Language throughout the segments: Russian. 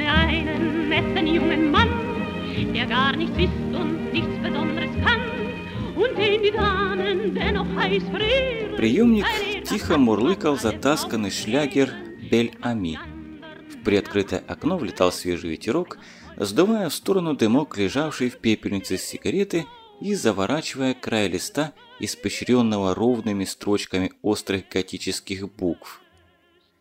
kenne einen netten jungen Mann, der gar nichts ist und nichts Besonderes kann. Und den die Damen dennoch heiß verehren. Приемник тихо мурлыкал затасканный шлягер «Бель Ами». В приоткрытое окно влетал свежий ветерок, сдувая в сторону дымок, лежавший в пепельнице сигареты и заворачивая край листа, испещренного ровными строчками острых готических букв.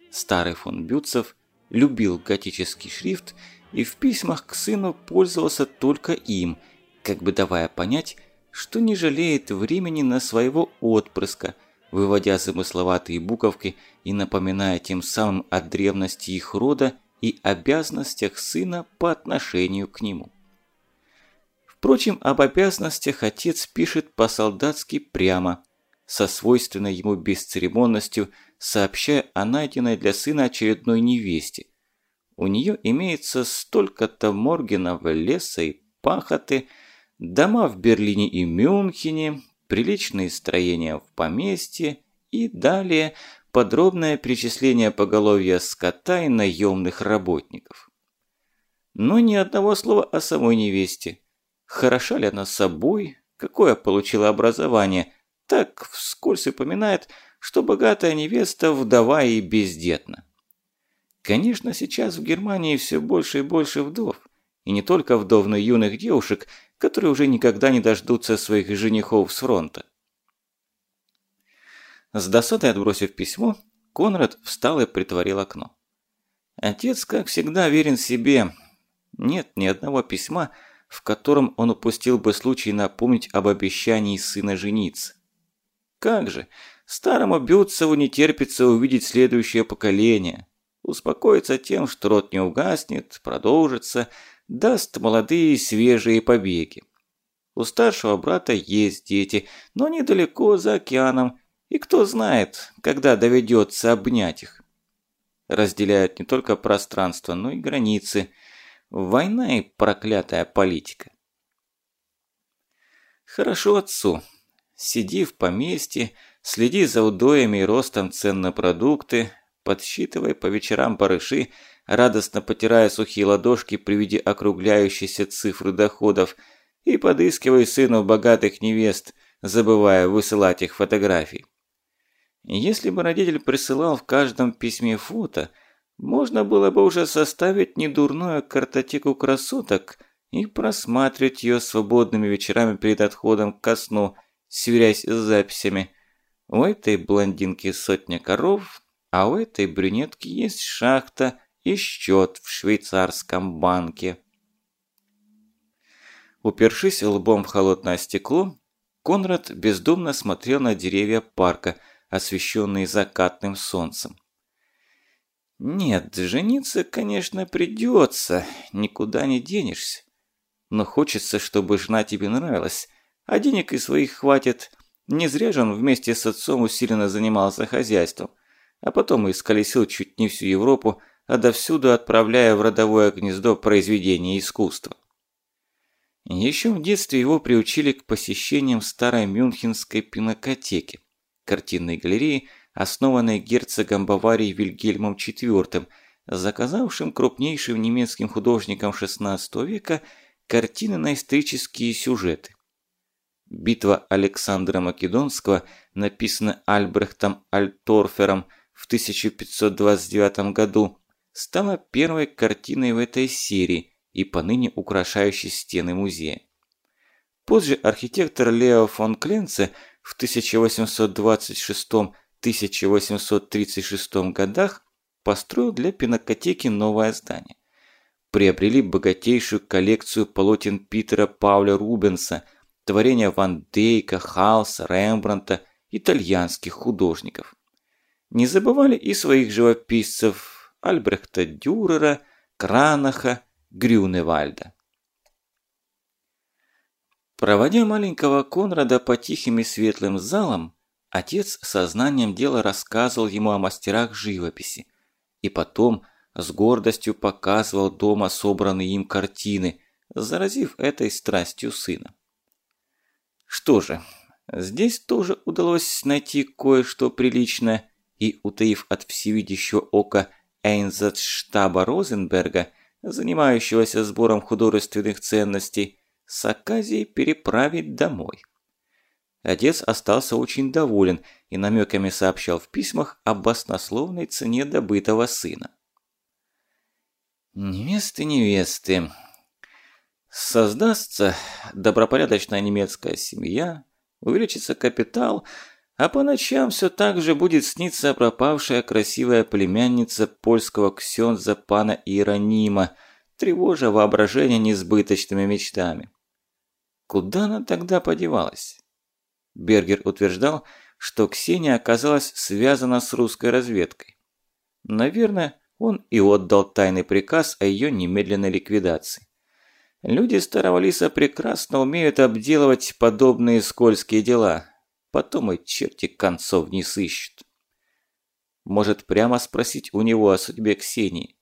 Старый фон Бютцев любил готический шрифт и в письмах к сыну пользовался только им, как бы давая понять, что не жалеет времени на своего отпрыска, выводя замысловатые буковки и напоминая тем самым о древности их рода и обязанностях сына по отношению к нему. Впрочем, об обязанностях отец пишет по-солдатски прямо, со свойственной ему бесцеремонностью, сообщая о найденной для сына очередной невесте. У нее имеется столько-то моргенов леса и пахоты, дома в Берлине и Мюнхене, приличные строения в поместье и далее подробное перечисление поголовья скота и наемных работников. Но ни одного слова о самой невесте. Хороша ли она собой, какое получила образование, так вскользь упоминает, что богатая невеста вдова и бездетна. Конечно, сейчас в Германии все больше и больше вдов. И не только вдов, но и юных девушек, которые уже никогда не дождутся своих женихов с фронта. С досадой отбросив письмо, Конрад встал и притворил окно. Отец, как всегда, верен себе. Нет ни одного письма, в котором он упустил бы случай напомнить об обещании сына жениться. Как же, старому Бютцеву не терпится увидеть следующее поколение. Успокоиться тем, что рот не угаснет, продолжится, даст молодые свежие побеги. У старшего брата есть дети, но недалеко за океаном, и кто знает, когда доведется обнять их. Разделяют не только пространство, но и границы. Война и проклятая политика. Хорошо отцу. Сиди в поместье, следи за удоями и ростом цен на продукты, подсчитывай по вечерам барыши, радостно потирая сухие ладошки при виде округляющейся цифры доходов, и подыскивай сыну богатых невест, забывая высылать их фотографии. Если бы родитель присылал в каждом письме фото, можно было бы уже составить недурную картотеку красоток и просматривать ее свободными вечерами перед отходом ко сну, сверяясь с записями. У этой блондинки сотня коров, а у этой брюнетки есть шахта и счет в швейцарском банке. Упершись лбом в холодное стекло, Конрад бездумно смотрел на деревья парка – освещенные закатным солнцем. Нет, жениться, конечно, придется, никуда не денешься. Но хочется, чтобы жена тебе нравилась, а денег и своих хватит. Не зря же он вместе с отцом усиленно занимался хозяйством, а потом и сколесил чуть не всю Европу, а довсюду отправляя в родовое гнездо произведения искусства. Еще в детстве его приучили к посещениям старой мюнхенской пинокотеки картинной галереи, основанной герцогом Баварии Вильгельмом IV, заказавшим крупнейшим немецким художникам XVI века картины на исторические сюжеты. Битва Александра Македонского, написанная Альбрехтом Альторфером в 1529 году, стала первой картиной в этой серии и поныне украшающей стены музея. Позже архитектор Лео фон Кленце – в 1826-1836 годах построил для пинокотеки новое здание. Приобрели богатейшую коллекцию полотен Питера Пауля Рубенса, творения Ван Дейка, Халса, Рембранта, итальянских художников. Не забывали и своих живописцев Альбрехта Дюрера, Кранаха, Грюневальда. Проводя маленького Конрада по тихим и светлым залам, отец сознанием дела рассказывал ему о мастерах живописи. И потом с гордостью показывал дома собранные им картины, заразив этой страстью сына. Что же, здесь тоже удалось найти кое-что приличное, и, утаив от всевидящего ока Эйнзатштаба Розенберга, занимающегося сбором художественных ценностей, с оказией переправить домой. Отец остался очень доволен и намеками сообщал в письмах об баснословной цене добытого сына. Невесты, невесты. Создастся добропорядочная немецкая семья, увеличится капитал, а по ночам все так же будет сниться пропавшая красивая племянница польского ксенза пана Иеронима, тревожа воображение несбыточными мечтами. Куда она тогда подевалась? Бергер утверждал, что Ксения оказалась связана с русской разведкой. Наверное, он и отдал тайный приказ о ее немедленной ликвидации. Люди Старого Лиса прекрасно умеют обделывать подобные скользкие дела. Потом и черти концов не сыщут. Может, прямо спросить у него о судьбе Ксении.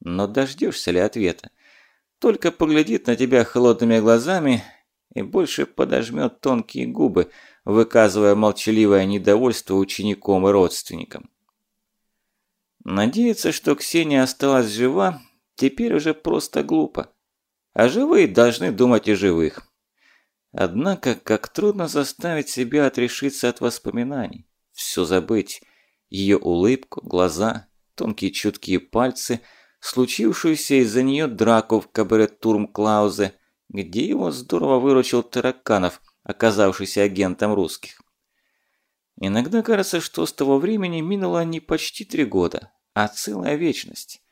Но дождешься ли ответа? Только поглядит на тебя холодными глазами и больше подожмет тонкие губы, выказывая молчаливое недовольство ученикам и родственникам. Надеяться, что Ксения осталась жива, теперь уже просто глупо. А живые должны думать о живых. Однако, как трудно заставить себя отрешиться от воспоминаний, все забыть. Ее улыбку, глаза, тонкие чуткие пальцы, случившуюся из-за нее драку в кабаре Турм Клаузе, где его здорово выручил Тараканов, оказавшийся агентом русских. Иногда кажется, что с того времени минуло не почти три года, а целая вечность.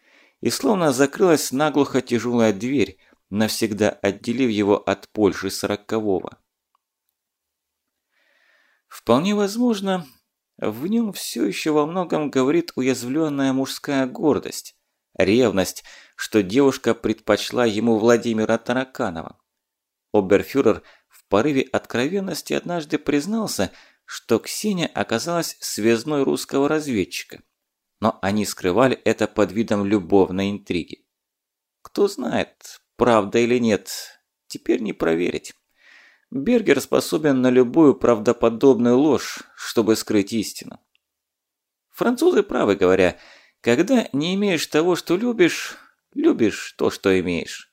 И словно закрылась наглухо тяжелая дверь, навсегда отделив его от Польши сорокового. Вполне возможно, в нем все еще во многом говорит уязвленная мужская гордость, ревность, что девушка предпочла ему Владимира Тараканова. Оберфюрер в порыве откровенности однажды признался, что Ксения оказалась связной русского разведчика. Но они скрывали это под видом любовной интриги. Кто знает, правда или нет, теперь не проверить. Бергер способен на любую правдоподобную ложь, чтобы скрыть истину. Французы правы говоря, когда не имеешь того, что любишь, любишь то, что имеешь.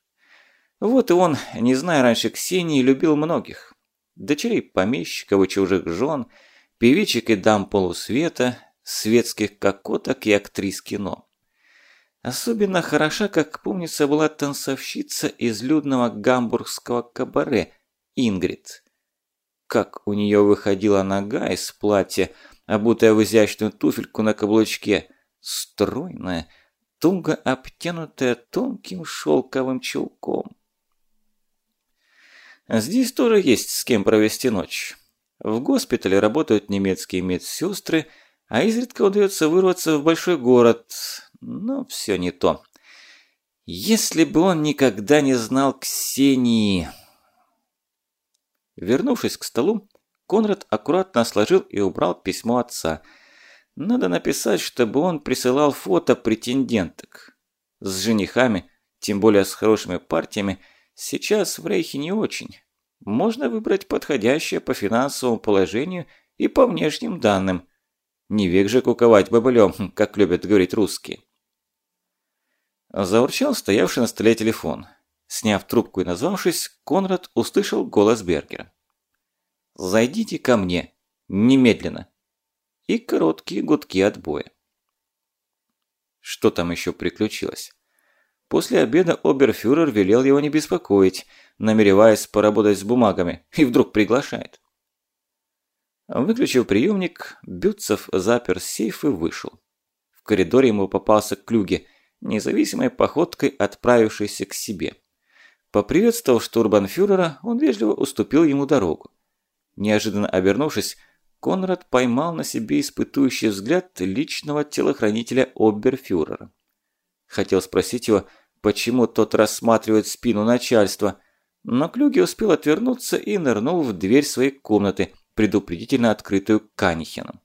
Вот и он, не зная раньше Ксении, любил многих дочерей помещиков и чужих жен, певичек и дам полусвета, светских кокоток и актрис кино. Особенно хороша, как помнится, была танцовщица из людного гамбургского кабаре Ингрид. Как у нее выходила нога из платья, обутая в изящную туфельку на каблучке, стройная, туго обтянутая тонким шелковым чулком. Здесь тоже есть с кем провести ночь. В госпитале работают немецкие медсестры, а изредка удается вырваться в большой город, но все не то. Если бы он никогда не знал Ксении... Вернувшись к столу, Конрад аккуратно сложил и убрал письмо отца. Надо написать, чтобы он присылал фото претенденток. С женихами, тем более с хорошими партиями, Сейчас в Рейхе не очень. Можно выбрать подходящее по финансовому положению и по внешним данным. Не век же куковать бобылем, как любят говорить русские. Заурчал стоявший на столе телефон. Сняв трубку и назвавшись, Конрад услышал голос Бергера. «Зайдите ко мне. Немедленно». И короткие гудки отбоя. Что там еще приключилось? После обеда оберфюрер велел его не беспокоить, намереваясь поработать с бумагами, и вдруг приглашает. Выключив приемник, Бютцев запер сейф и вышел. В коридоре ему попался Клюге, независимой походкой отправившийся к себе. Поприветствовав штурбанфюрера, он вежливо уступил ему дорогу. Неожиданно обернувшись, Конрад поймал на себе испытующий взгляд личного телохранителя оберфюрера. Хотел спросить его, почему тот рассматривает спину начальства, но Клюги успел отвернуться и нырнул в дверь своей комнаты, предупредительно открытую Канихеном.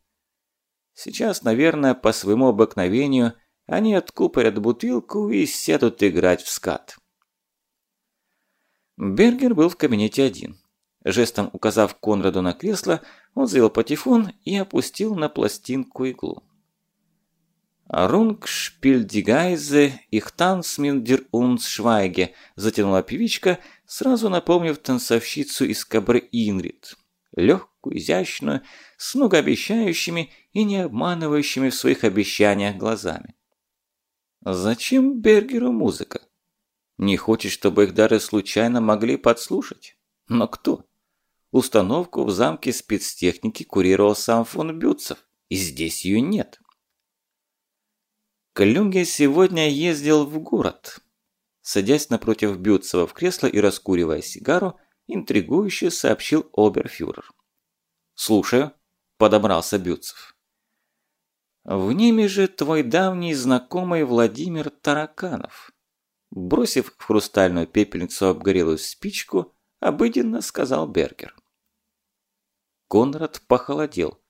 Сейчас, наверное, по своему обыкновению, они откупорят бутылку и сядут играть в скат. Бергер был в кабинете один. Жестом указав Конраду на кресло, он завел патефон и опустил на пластинку иглу. «Рунг шпильдигайзе их танцминдер унс швайге», затянула певичка, сразу напомнив танцовщицу из Кабры Инрид. Легкую, изящную, с многообещающими и не обманывающими в своих обещаниях глазами. Зачем Бергеру музыка? Не хочет, чтобы их дары случайно могли подслушать? Но кто? Установку в замке спецтехники курировал сам фон Бютцев, и здесь ее нет. Клюнге сегодня ездил в город. Садясь напротив Бютцева в кресло и раскуривая сигару, интригующе сообщил оберфюрер. «Слушаю», – подобрался Бютцев. «В ними же твой давний знакомый Владимир Тараканов». Бросив в хрустальную пепельницу обгорелую спичку, обыденно сказал Бергер. Конрад похолодел.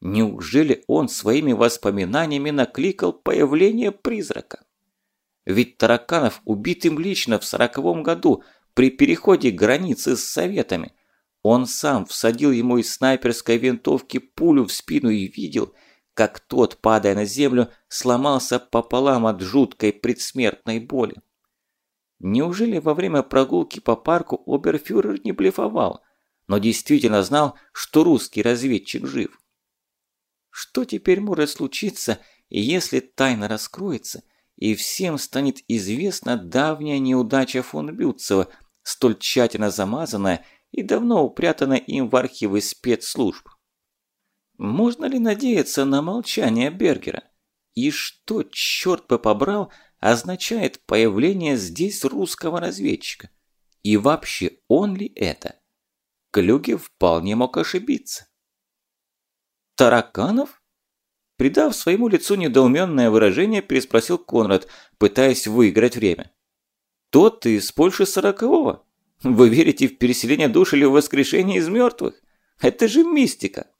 Неужели он своими воспоминаниями накликал появление призрака? Ведь Тараканов убит им лично в сороковом году при переходе границы с Советами. Он сам всадил ему из снайперской винтовки пулю в спину и видел, как тот, падая на землю, сломался пополам от жуткой предсмертной боли. Неужели во время прогулки по парку оберфюрер не блефовал, но действительно знал, что русский разведчик жив? Что теперь может случиться, если тайна раскроется, и всем станет известна давняя неудача фон Бютцева, столь тщательно замазанная и давно упрятанная им в архивы спецслужб? Можно ли надеяться на молчание Бергера? И что, черт бы побрал, означает появление здесь русского разведчика. И вообще, он ли это? Клюге вполне мог ошибиться. «Тараканов?» Придав своему лицу недоуменное выражение, переспросил Конрад, пытаясь выиграть время. «Тот из Польши сорокового? Вы верите в переселение душ или в воскрешение из мертвых? Это же мистика!»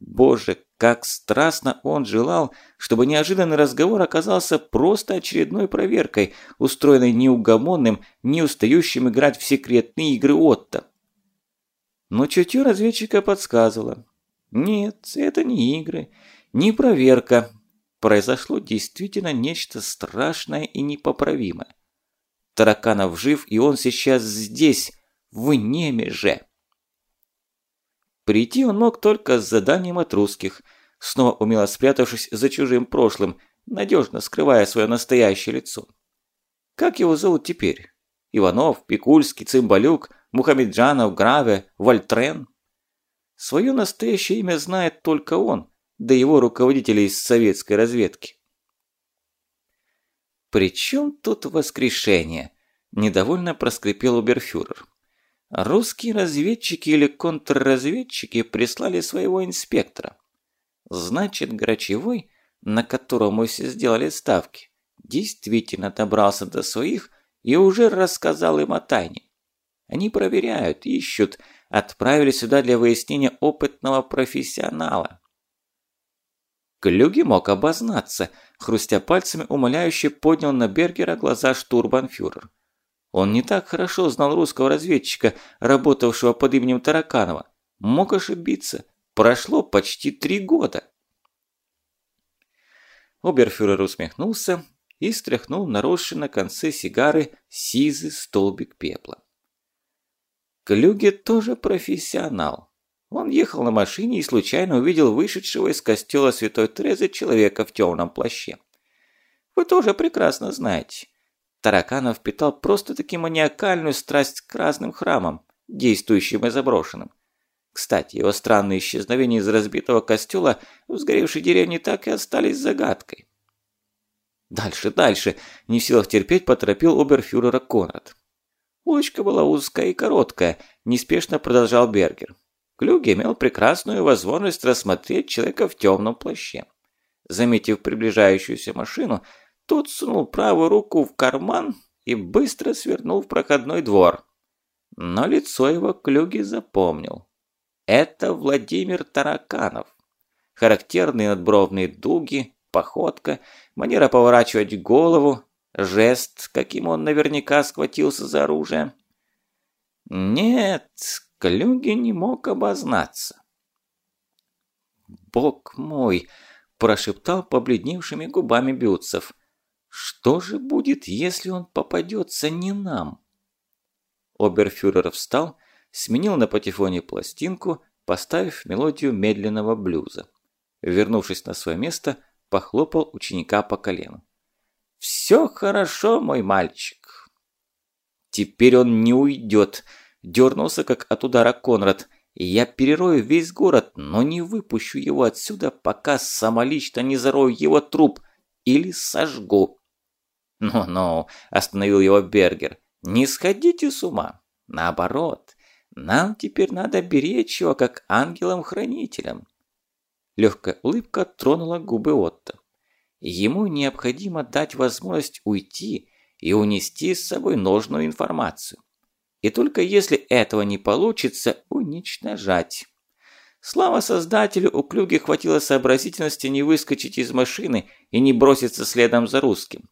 Боже, как страстно он желал, чтобы неожиданный разговор оказался просто очередной проверкой, устроенной неугомонным, не устающим играть в секретные игры Отто. Но чутье разведчика подсказывало. Нет, это не игры, не проверка. Произошло действительно нечто страшное и непоправимое. Тараканов жив, и он сейчас здесь, в Немеже. Прийти он мог только с заданием от русских, снова умело спрятавшись за чужим прошлым, надежно скрывая свое настоящее лицо. Как его зовут теперь? Иванов, Пикульский, Цымбалюк, Мухамеджанов, Граве, Вольтрен? Свое настоящее имя знает только он, да его руководители из советской разведки. «При чем тут воскрешение?» – недовольно проскрипел Уберфюрер. Русские разведчики или контрразведчики прислали своего инспектора. Значит, Грачевой, на котором мы все сделали ставки, действительно добрался до своих и уже рассказал им о тайне. Они проверяют, ищут, отправили сюда для выяснения опытного профессионала. Клюги мог обознаться, хрустя пальцами, умоляюще поднял на Бергера глаза штурбанфюрер. Он не так хорошо знал русского разведчика, работавшего под именем Тараканова. Мог ошибиться. Прошло почти три года. Оберфюрер усмехнулся и стряхнул наросший на конце сигары сизый столбик пепла. Клюге тоже профессионал. Он ехал на машине и случайно увидел вышедшего из костела Святой Терезы человека в темном плаще. Вы тоже прекрасно знаете. Тараканов питал просто-таки маниакальную страсть к разным храмам, действующим и заброшенным. Кстати, его странные исчезновения из разбитого костела в сгоревшей деревне так и остались загадкой. Дальше, дальше, не в силах терпеть, поторопил оберфюрера Конрад. Улочка была узкая и короткая, неспешно продолжал Бергер. Клюге имел прекрасную возможность рассмотреть человека в темном плаще. Заметив приближающуюся машину, тот сунул правую руку в карман и быстро свернул в проходной двор. Но лицо его Клюги запомнил. Это Владимир Тараканов. Характерные надбровные дуги, походка, манера поворачивать голову, жест, каким он наверняка схватился за оружие. Нет, Клюги не мог обознаться. Бог мой, прошептал побледневшими губами Бютцев. «Что же будет, если он попадется не нам?» Оберфюрер встал, сменил на патефоне пластинку, поставив мелодию медленного блюза. Вернувшись на свое место, похлопал ученика по колену. «Все хорошо, мой мальчик!» «Теперь он не уйдет!» Дернулся, как от удара Конрад – я перерою весь город, но не выпущу его отсюда, пока самолично не зарою его труп или сожгу. «Ну-ну», – остановил его Бергер, – «не сходите с ума. Наоборот, нам теперь надо беречь его, как ангелом-хранителем». Легкая улыбка тронула губы Отто. Ему необходимо дать возможность уйти и унести с собой нужную информацию. И только если этого не получится, уничтожать. Слава создателю, у Клюги хватило сообразительности не выскочить из машины и не броситься следом за русским.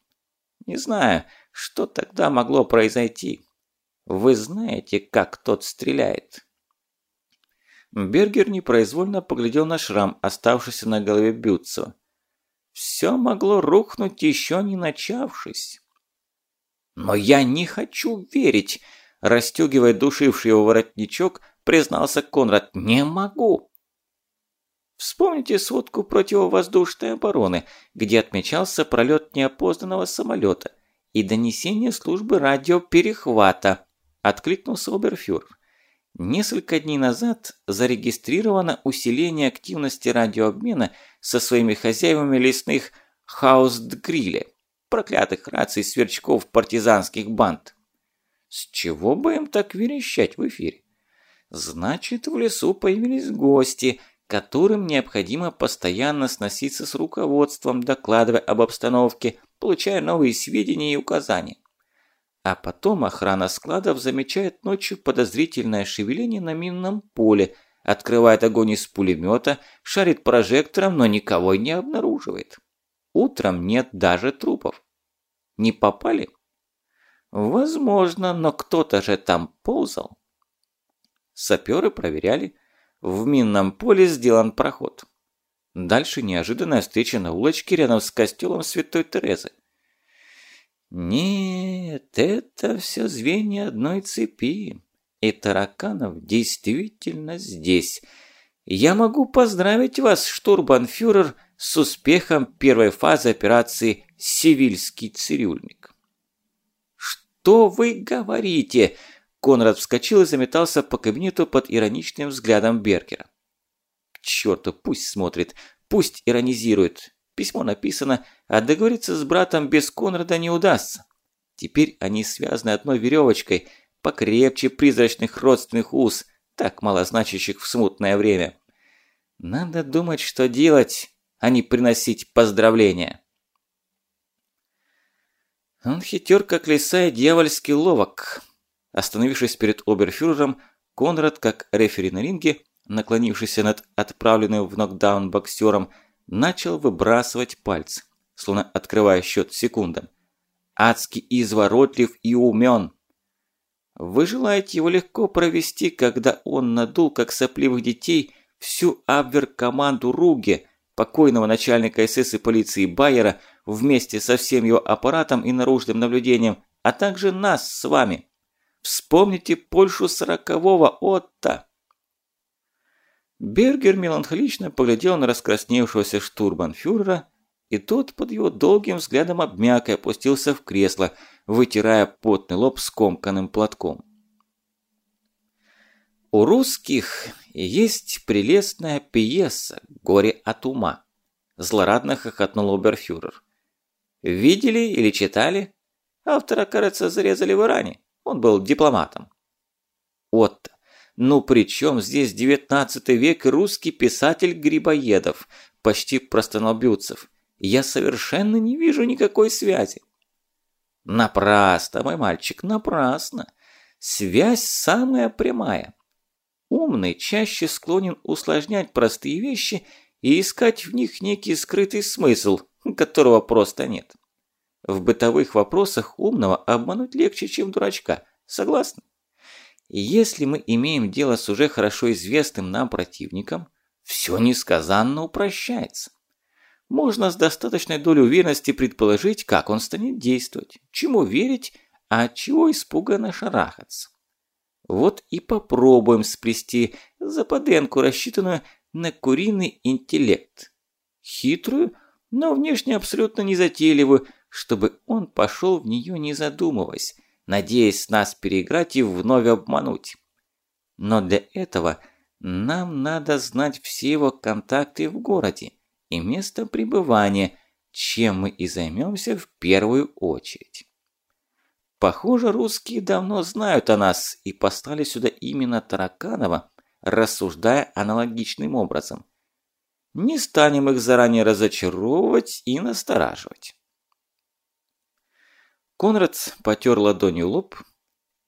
Не знаю, что тогда могло произойти. Вы знаете, как тот стреляет? Бергер непроизвольно поглядел на шрам, оставшийся на голове Бютцева. Все могло рухнуть, еще не начавшись. «Но я не хочу верить!» Растёгивая душивший его воротничок, признался Конрад «Не могу». Вспомните сводку противовоздушной обороны, где отмечался пролет неопознанного самолета и донесение службы радиоперехвата, откликнулся Оберфюрер. Несколько дней назад зарегистрировано усиление активности радиообмена со своими хозяевами лесных хаустгриле, проклятых раций сверчков партизанских банд. С чего бы им так верещать в эфире? Значит, в лесу появились гости, которым необходимо постоянно сноситься с руководством, докладывая об обстановке, получая новые сведения и указания. А потом охрана складов замечает ночью подозрительное шевеление на минном поле, открывает огонь из пулемета, шарит прожектором, но никого не обнаруживает. Утром нет даже трупов. Не попали? Возможно, но кто-то же там ползал. Саперы проверяли. В минном поле сделан проход. Дальше неожиданная встреча на улочке рядом с костелом Святой Терезы. Нет, это все звенья одной цепи. И тараканов действительно здесь. Я могу поздравить вас, штурбанфюрер, с успехом первой фазы операции «Сивильский цирюльник». «Что вы говорите?» Конрад вскочил и заметался по кабинету под ироничным взглядом Беркера. «К черту, пусть смотрит, пусть иронизирует. Письмо написано, а договориться с братом без Конрада не удастся. Теперь они связаны одной веревочкой, покрепче призрачных родственных уз, так малозначащих в смутное время. Надо думать, что делать, а не приносить поздравления». Он хитер, как лиса, и дьявольски ловок. Остановившись перед оберфюрером, Конрад, как рефери на ринге, наклонившийся над отправленным в нокдаун боксером, начал выбрасывать пальцы, словно открывая счет секундам. Адски изворотлив и умен. Вы желаете его легко провести, когда он надул, как сопливых детей, всю абвер-команду Руге, покойного начальника СС и полиции Байера, вместе со всем его аппаратом и наружным наблюдением, а также нас с вами. Вспомните Польшу сорокового Отто. Бергер меланхолично поглядел на раскрасневшегося штурманфюрера, и тот под его долгим взглядом обмяк и опустился в кресло, вытирая потный лоб скомканным платком. У русских есть прелестная пьеса «Горе от ума», злорадно хохотнул оберфюрер. Видели или читали? Автора, кажется, зарезали в Иране. Он был дипломатом. Отто. Ну при чем здесь девятнадцатый век и русский писатель Грибоедов, почти простонал Я совершенно не вижу никакой связи. Напрасно, мой мальчик, напрасно. Связь самая прямая. Умный чаще склонен усложнять простые вещи и искать в них некий скрытый смысл, которого просто нет. В бытовых вопросах умного обмануть легче, чем дурачка. Согласны? Если мы имеем дело с уже хорошо известным нам противником, все несказанно упрощается. можно с достаточной долей уверенности предположить, как он станет действовать, чему верить, а от чего испуганно шарахаться. Вот и попробуем сплести западенку, рассчитанную на куриный интеллект. Хитрую, но внешне абсолютно незатейливую, чтобы он пошел в нее не задумываясь, надеясь нас переиграть и вновь обмануть. Но для этого нам надо знать все его контакты в городе и место пребывания, чем мы и займемся в первую очередь. Похоже, русские давно знают о нас и послали сюда именно Тараканова, рассуждая аналогичным образом. Не станем их заранее разочаровывать и настораживать. Конрад потер ладонью лоб.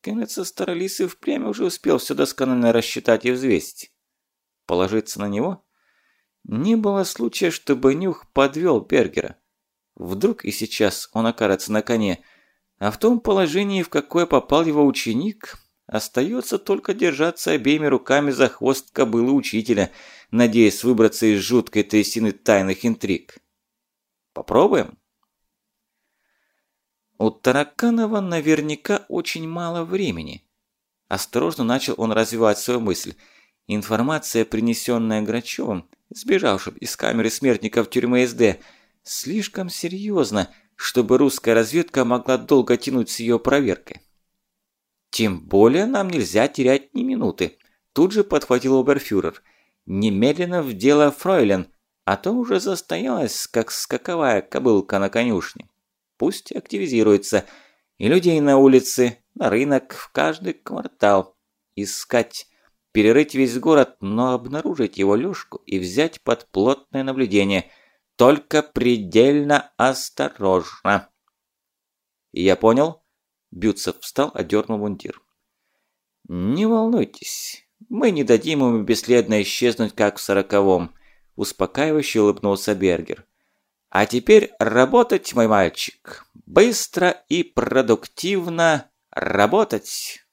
Кажется, старолис и впрямь уже успел все досконально рассчитать и взвесить. Положиться на него? Не было случая, чтобы Нюх подвел Бергера. Вдруг и сейчас он окажется на коне, а в том положении, в какое попал его ученик, остается только держаться обеими руками за хвост кобылы учителя, надеясь выбраться из жуткой трясины тайных интриг. Попробуем? У Тараканова наверняка очень мало времени. Осторожно начал он развивать свою мысль. Информация, принесенная Грачевым, сбежавшим из камеры смертников тюрьмы СД, слишком серьезно, чтобы русская разведка могла долго тянуть с ее проверкой. «Тем более нам нельзя терять ни минуты», – тут же подхватил оберфюрер. «Немедленно в дело Фройлен, а то уже застоялась, как скаковая кобылка на конюшне. Пусть активизируется. И людей на улице, на рынок, в каждый квартал. Искать, перерыть весь город, но обнаружить его лёжку и взять под плотное наблюдение – только предельно осторожно. Я понял. Бютцев встал, одернул мундир. Не волнуйтесь, мы не дадим ему бесследно исчезнуть, как в сороковом. Успокаивающе улыбнулся Бергер. А теперь работать, мой мальчик. Быстро и продуктивно работать.